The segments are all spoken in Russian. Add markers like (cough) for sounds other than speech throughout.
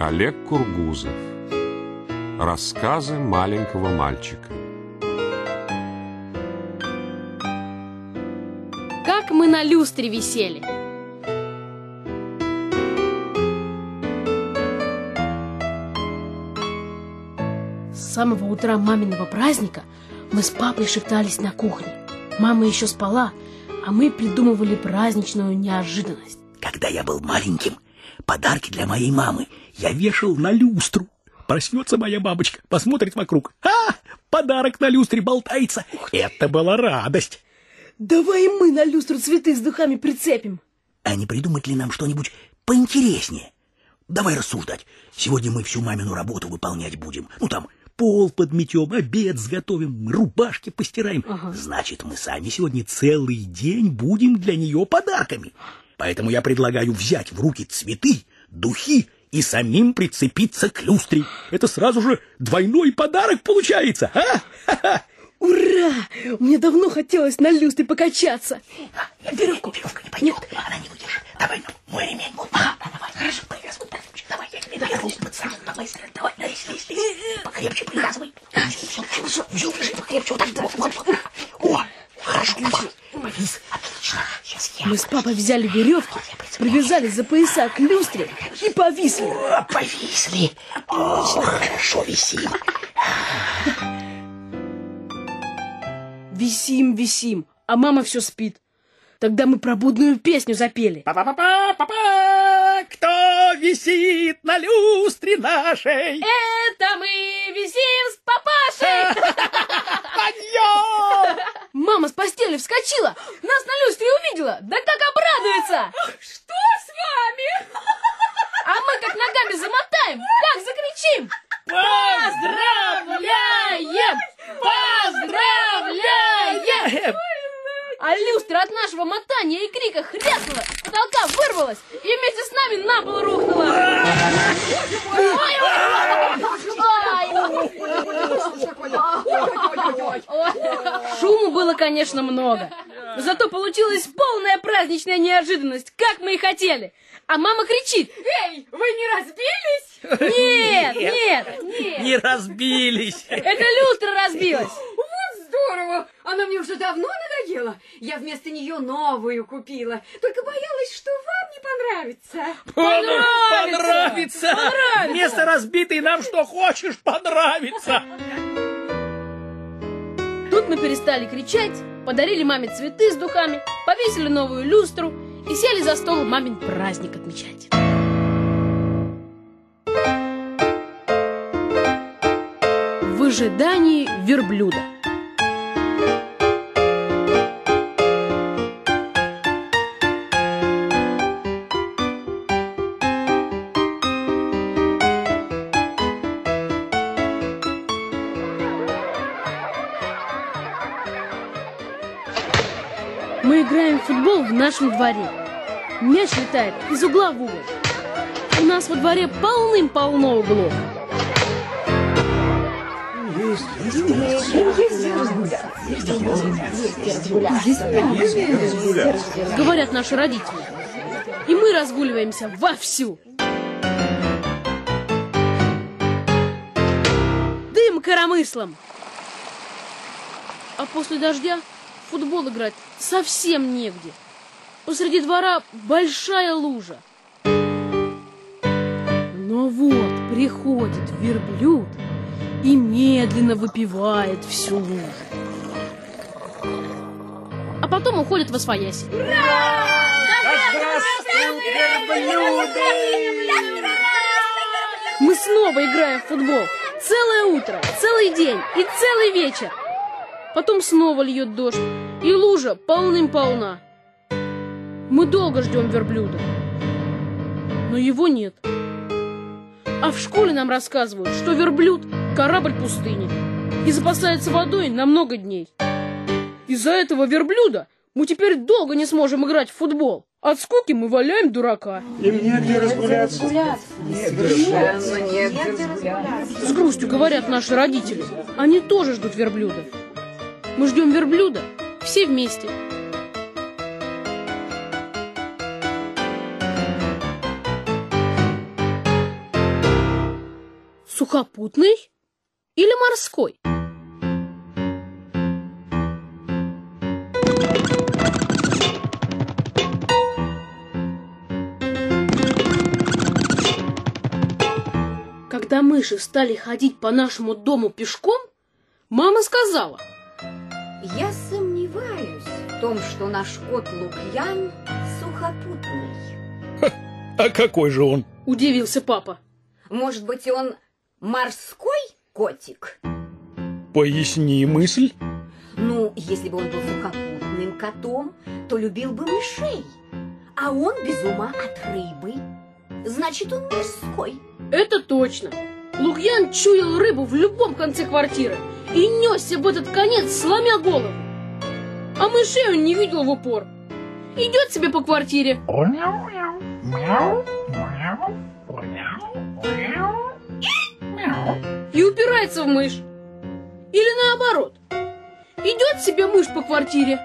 Олег Кургузов. Рассказы маленького мальчика. Как мы на люстре висели. С самого утра маминого праздника мы с папой шептались на кухне. Мама еще спала, а мы придумывали праздничную неожиданность. Когда я был маленьким, подарки для моей мамы я вешал на люстру. Проснется моя бабочка, посмотрит вокруг. А, подарок на люстре болтается. Это была радость. Давай мы на люстру цветы с духами прицепим. А не придумать ли нам что-нибудь поинтереснее? Давай рассуждать. Сегодня мы всю мамину работу выполнять будем. Ну там, пол подметем, обед сготовим, рубашки постираем. Ага. Значит, мы сами сегодня целый день будем для нее подарками. Поэтому я предлагаю взять в руки цветы, духи и самим прицепиться к люстре. Это сразу же двойной подарок получается, а? Ха-ха. Ура! Мне давно хотелось на люстре покачаться. Веревку. Веревка не пойдет, она не выдержит. Давай, ну, мой ремень. Вот, ага, давай, хорошо, привязывай. Давай, я тебе даю руку, пацан. Давай, давай, лезь, лезь, лезь. Покрепче привязывай. Все, все, все, держи, покрепче, вот так. Вот, вот, вот. О, хорошо. Повис, отлично. Сейчас я. Мы с папой взяли веревки, привязались за пояса к люстре и повисли. О, повисли. О, хорошо висим. Висим, висим, а мама все спит. Тогда мы пробудную песню запели. Па-па-па-па-па! Кто висит на люстре нашей? Это мы висим с папашей! (laughs) Подъем! Мама с постели вскочила, Шуму было, конечно, много. Но зато получилась полная праздничная неожиданность, как мы и хотели. А мама кричит. Эй, вы не разбились? Нет, нет, нет. Не разбились. Это люстра разбилась. Вот здорово! Она мне уже давно надоела. Я вместо нее новую купила. Только боялась, что вам не понравится. Понравится! Понравится! Понравится! Вместо разбитой нам что хочешь понравится! Тут мы перестали кричать, подарили маме цветы с духами, повесили новую люстру и сели за стол мамин праздник отмечать. В ожидании верблюда. Нашем дворе. Мяч летает из угла в угол. У нас во дворе полным-полно углов. Говорят наши родители. И мы разгуливаемся вовсю. Дым коромыслом. А после дождя футбол играть совсем негде. Посреди двора большая лужа. Но вот приходит верблюд и медленно выпивает всю лужу. А потом уходит во свояси. Мы снова играем в футбол. Целое утро, целый день и целый вечер. Потом снова льет дождь, и лужа полным-полна. Мы долго ждем верблюда, но его нет. А в школе нам рассказывают, что верблюд – корабль пустыни и запасается водой на много дней. Из-за этого верблюда мы теперь долго не сможем играть в футбол. От скуки мы валяем дурака. Им негде разгуляться. С грустью говорят наши родители. Они тоже ждут верблюда. Мы ждем верблюда все вместе. Сухопутный или морской? Когда мыши стали ходить по нашему дому пешком, мама сказала, Я сомневаюсь в том, что наш кот Лукьян сухопутный. А какой же он? удивился папа. Может быть, он морской котик? Поясни мысль. Ну, если бы он был сухопутным котом, то любил бы мышей. А он без ума от рыбы. Значит, он морской. Это точно. Лукьян чуял рыбу в любом конце квартиры и несся в этот конец, сломя голову. А мышей он не видел в упор. Идет себе по квартире. И упирается в мышь. Или наоборот. Идет себе мышь по квартире.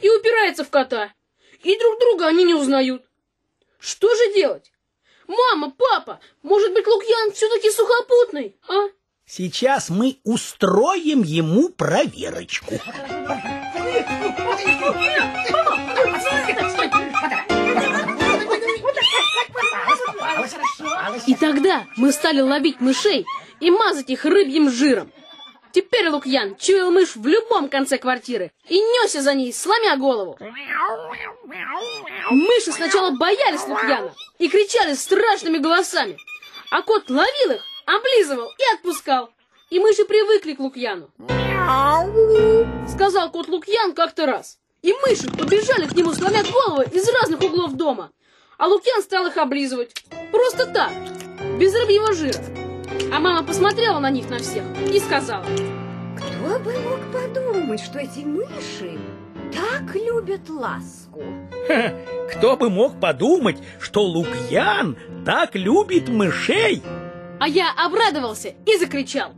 И упирается в кота. И друг друга они не узнают. Что же делать? Мама, папа, может быть, Лукьян все-таки сухопутный, а? Сейчас мы устроим ему проверочку. Тогда мы стали ловить мышей и мазать их рыбьим жиром. Теперь Лукьян чуял мышь в любом конце квартиры и несся за ней, сломя голову. Мыши сначала боялись Лукьяна и кричали страшными голосами, а кот ловил их, облизывал и отпускал. И мыши привыкли к Лукьяну. Сказал кот Лукьян как-то раз. И мыши побежали к нему, сломя головы из разных углов дома. А Лукьян стал их облизывать. Просто так, без рыбьего жира. А мама посмотрела на них на всех и сказала. Кто бы мог подумать, что эти мыши так любят ласку? Кто бы мог подумать, что Лукьян так любит мышей? А я обрадовался и закричал.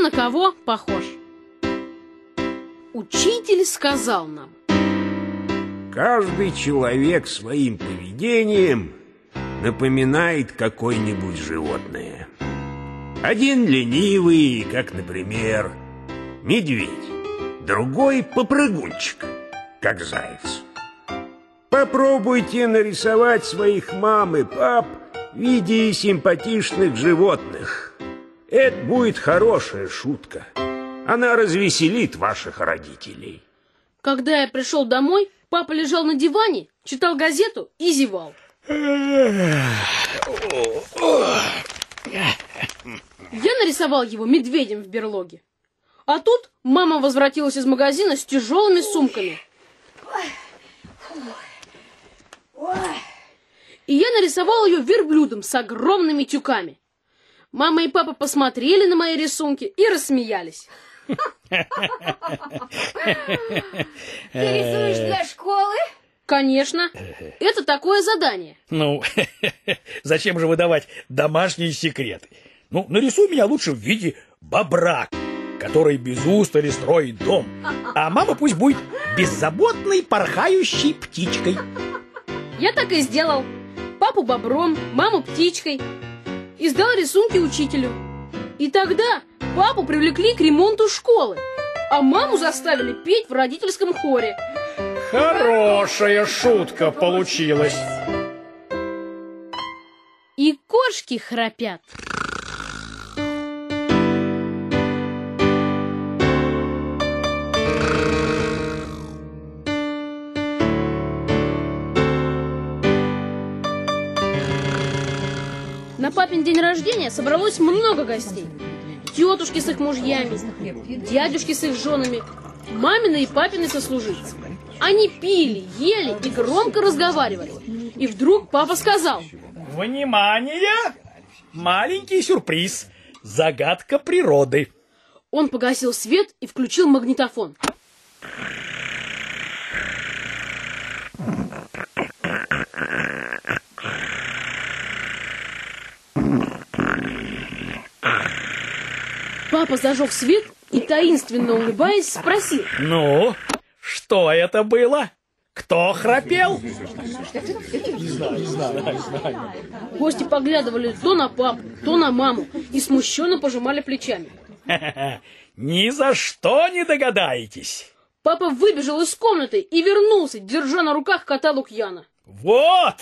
На кого похож? Учитель сказал нам. Каждый человек своим поведением напоминает какое-нибудь животное. Один ленивый, как, например, медведь. Другой попрыгунчик, как заяц. Попробуйте нарисовать своих мам и пап в виде симпатичных животных. Это будет хорошая шутка. Она развеселит ваших родителей. Когда я пришел домой, папа лежал на диване, читал газету и зевал. Я нарисовал его медведем в берлоге. А тут мама возвратилась из магазина с тяжелыми сумками. И я нарисовал ее верблюдом с огромными тюками. Мама и папа посмотрели на мои рисунки и рассмеялись. Ты рисуешь для школы? Конечно, это такое задание. Ну, (laughs) зачем же выдавать домашние секреты? Ну, нарисуй меня лучше в виде бобра, который без устали строит дом. А мама пусть будет беззаботной порхающей птичкой. Я так и сделал. Папу бобром, маму птичкой. И сдал рисунки учителю. И тогда папу привлекли к ремонту школы, а маму заставили петь в родительском хоре. Хорошая шутка получилась. И кошки храпят. На папин день рождения собралось много гостей. Тетушки с их мужьями, дядюшки с их женами, мамины и папины сослуживцы. Они пили, ели и громко разговаривали. И вдруг папа сказал, Внимание! Маленький сюрприз. Загадка природы. он погасил свет и включил магнитофон. Папа зажег свет и, таинственно улыбаясь, спросил. Ну, что это было? Кто храпел? Гости поглядывали то на папу, то на маму и смущенно пожимали плечами. (laughs) Ни за что не догадаетесь. Папа выбежал из комнаты и вернулся, держа на руках кота Лукьяна. Вот!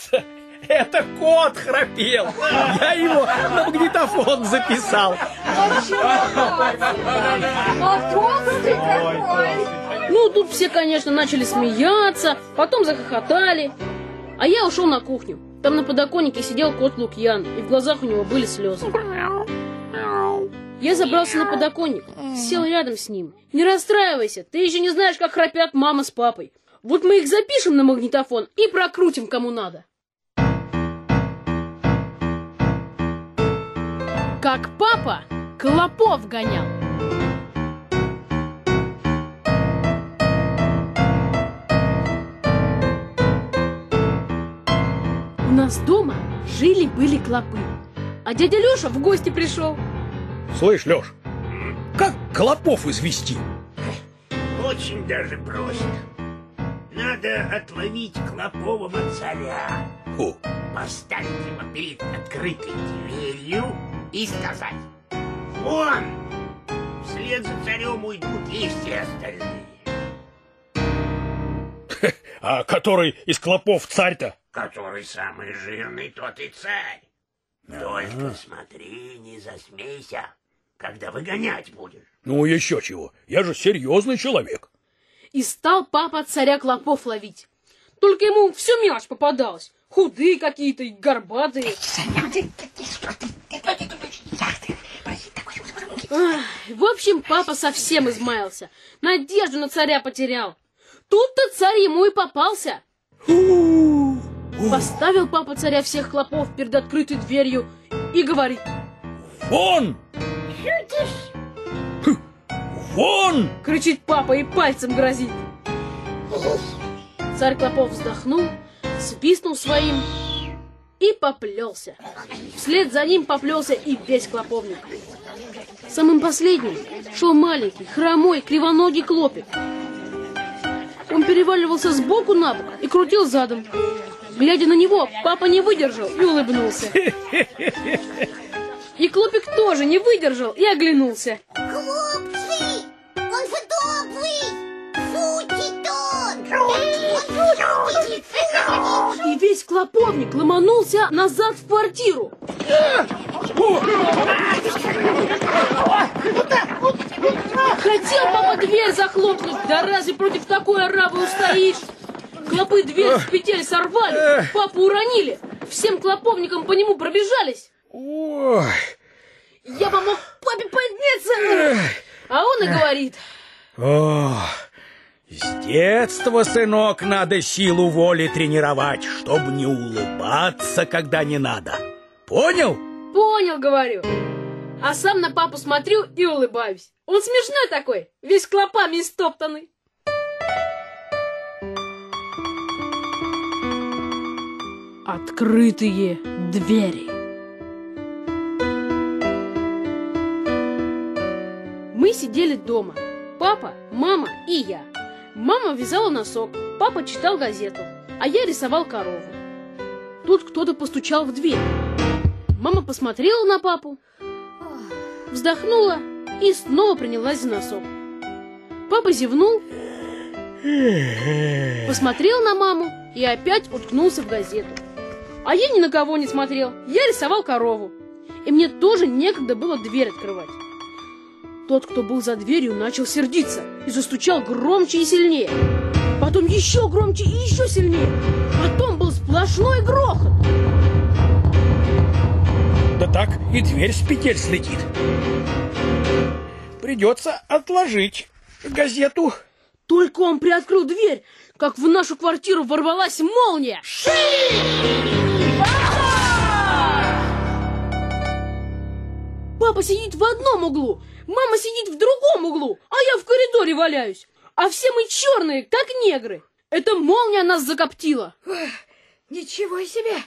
Это кот храпел. Я его на магнитофон записал. Ну, тут все, конечно, начали смеяться, потом захохотали. А я ушел на кухню. Там на подоконнике сидел кот Лукьян, и в глазах у него были слезы. Я забрался на подоконник, сел рядом с ним. Не расстраивайся, ты еще не знаешь, как храпят мама с папой. Вот мы их запишем на магнитофон и прокрутим кому надо. Как папа клопов гонял. У нас дома жили-были клопы. А дядя Леша в гости пришел. Слышь, Леш, как клопов извести? Очень даже просто. Надо отловить клопового царя, Фу. поставить его перед открытой дверью и сказать «Вон!» Вслед за царем уйдут и все остальные. (laughs) А который из клопов царь-то? Который самый жирный, тот и царь. Только смотри, не засмейся, когда выгонять будешь. Ну, еще чего. Я же серьезный человек. И стал папа царя клопов ловить. Только ему все мелочь попадалась. Худые какие-то и горбатые. Ах, в общем, папа совсем измаялся. Надежду на царя потерял. Тут-то царь ему и попался. Поставил папа царя всех клопов перед открытой дверью и говорит. Вон! Хм, Вон! Кричит папа и пальцем грозит. Царь Клопов вздохнул, свистнул своим и поплелся. Вслед за ним поплелся и весь клоповник. Самым последним шел маленький, хромой, кривоногий клопик. Он переваливался с боку на бок и крутил задом. Глядя на него, папа не выдержал и улыбнулся. (laughs) И клопик тоже не выдержал и оглянулся. Хлопцы! И весь клоповник ломанулся назад в квартиру. Хотел папа дверь захлопнуть, да разве против такой арабы устоишь? Клопы дверь с петель сорвали, папу уронили, всем клоповникам по нему пробежались. Ой, Я помог папе подняться, а он и говорит, О, с детства, сынок, надо силу воли тренировать, чтобы не улыбаться, когда не надо. Понял? понял, говорю. А сам на папу смотрю и улыбаюсь. Он смешной такой, весь клопами истоптанный. Открытые двери. Мы сидели дома. Папа, мама и я. Мама вязала носок, папа читал газету, а я рисовал корову. Тут кто-то постучал в дверь. Мама посмотрела на папу, вздохнула и снова принялась за носок. Папа зевнул, посмотрел на маму и опять уткнулся в газету. А я ни на кого не смотрел, я рисовал корову. И мне тоже некогда было дверь открывать. Тот, кто был за дверью, начал сердиться и застучал громче и сильнее. Потом еще громче и еще сильнее. Потом был сплошной грохот. Да так и дверь с петель слетит. Придется отложить газету. Только он приоткрыл дверь, как в нашу квартиру ворвалась молния. Папа сидит в одном углу, мама сидит в другом углу, а я в коридоре валяюсь. А все мы черные, как негры. Это молния нас закоптила, Ничего себе!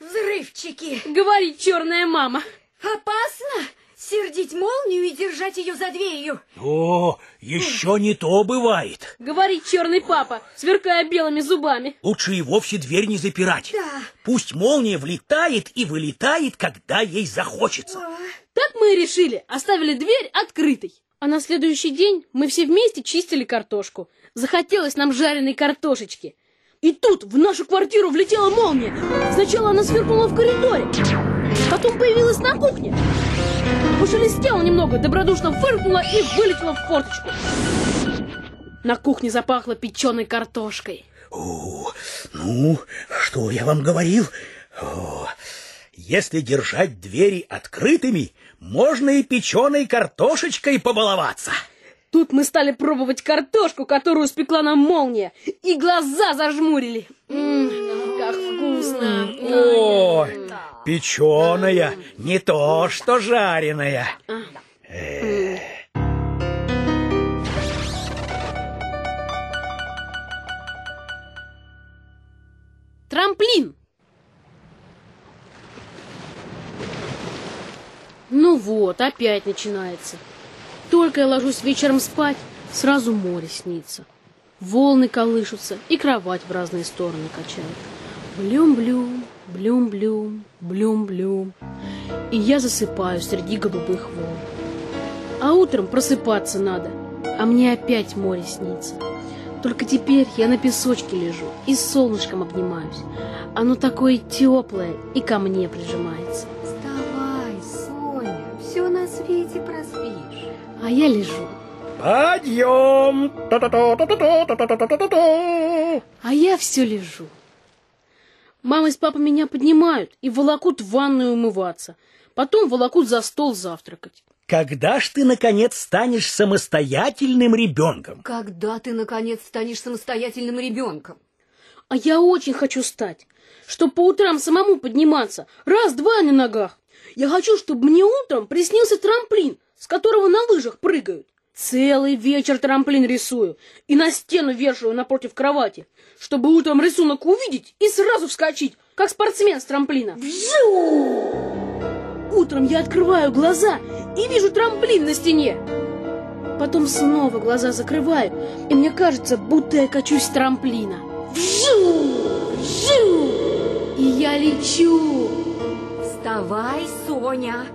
Взрывчики! говорит черная мама. Опасно! Сердить молнию и держать ее за дверью. О, еще не то бывает. Говорит черный папа, сверкая белыми зубами. Лучше и вовсе дверь не запирать. Да. Пусть молния влетает и вылетает, когда ей захочется. Так мы и решили, оставили дверь открытой. А на следующий день мы все вместе чистили картошку. Захотелось нам жареной картошечки. И тут в нашу квартиру влетела молния. Сначала она сверкнула в коридоре, потом появилась на кухне. Пошелестела немного, добродушно фыркнула и вылетела в форточку. На кухне запахло печеной картошкой. О, ну, что я вам говорил? О, если держать двери открытыми, можно и печеной картошечкой побаловаться. Тут мы стали пробовать картошку, которую спекла нам молния, и глаза зажмурили. М, как вкусно! Ой, печеная, не то что жареная. Вот, опять начинается. Только я ложусь вечером спать, сразу море снится. Волны колышутся и кровать в разные стороны качает. Блюм-блюм, блюм-блюм, блюм-блюм. И я засыпаю среди голубых волн. А утром просыпаться надо, а мне опять море снится. Только теперь я на песочке лежу и с солнышком обнимаюсь. Оно такое теплое и ко мне прижимается. а я лежу. Подъем! А я все лежу. Мама с папой меня поднимают и волокут в ванную умываться. Потом волокут за стол завтракать. Когда ж ты, наконец, станешь самостоятельным ребенком? Когда ты, наконец, станешь самостоятельным ребенком? А я очень хочу стать, чтобы по утрам самому подниматься. Раз-два на ногах. Я хочу, чтобы мне утром приснился трамплин, с которого на лыжах прыгают. Целый вечер трамплин рисую и на стену вешаю напротив кровати, чтобы утром рисунок увидеть и сразу вскочить, как спортсмен с трамплина. Вжу! Утром я открываю глаза и вижу трамплин на стене. Потом снова глаза закрываю, и мне кажется, будто я качусь с трамплина. Вжу! Вжу! И я лечу. Вставай, Соня.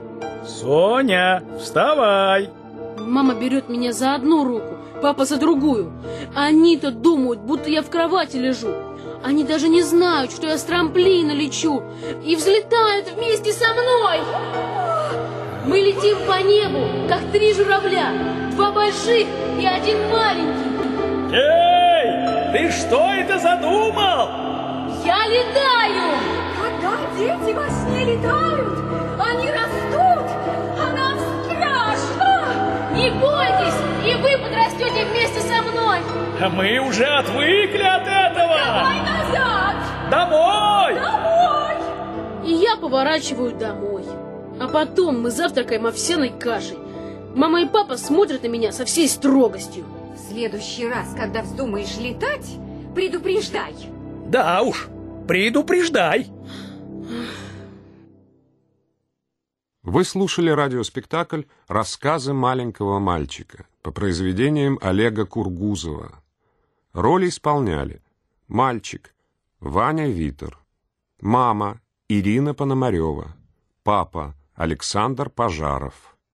Соня, вставай! Мама берет меня за одну руку, папа за другую. Они-то думают, будто я в кровати лежу. Они даже не знают, что я с трамплина лечу и взлетают вместе со мной. Мы летим по небу, как три журавля, два больших и один маленький. Эй, ты что это задумал? Я летаю! Когда дети во сне летают, они растут, Не бойтесь, и вы подрастете вместе со мной. А мы уже отвыкли от этого! Давай назад! Домой! Домой! И я поворачиваю домой. А потом мы завтракаем овсяной кашей. Мама и папа смотрят на меня со всей строгостью. В следующий раз, когда вздумаешь летать, предупреждай. Да уж, предупреждай. Вы слушали радиоспектакль «Рассказы маленького мальчика» по произведениям Олега Кургузова. Роли исполняли мальчик Ваня Витер, мама Ирина Пономарева, папа Александр Пожаров.